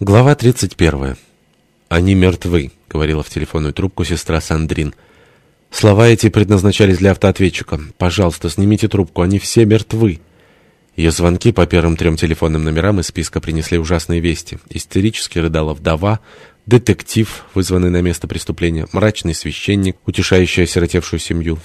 Глава 31. «Они мертвы», — говорила в телефонную трубку сестра Сандрин. Слова эти предназначались для автоответчика. «Пожалуйста, снимите трубку, они все мертвы». Ее звонки по первым трем телефонным номерам из списка принесли ужасные вести. Истерически рыдала вдова, детектив, вызванный на место преступления, мрачный священник, утешающий осиротевшую семью,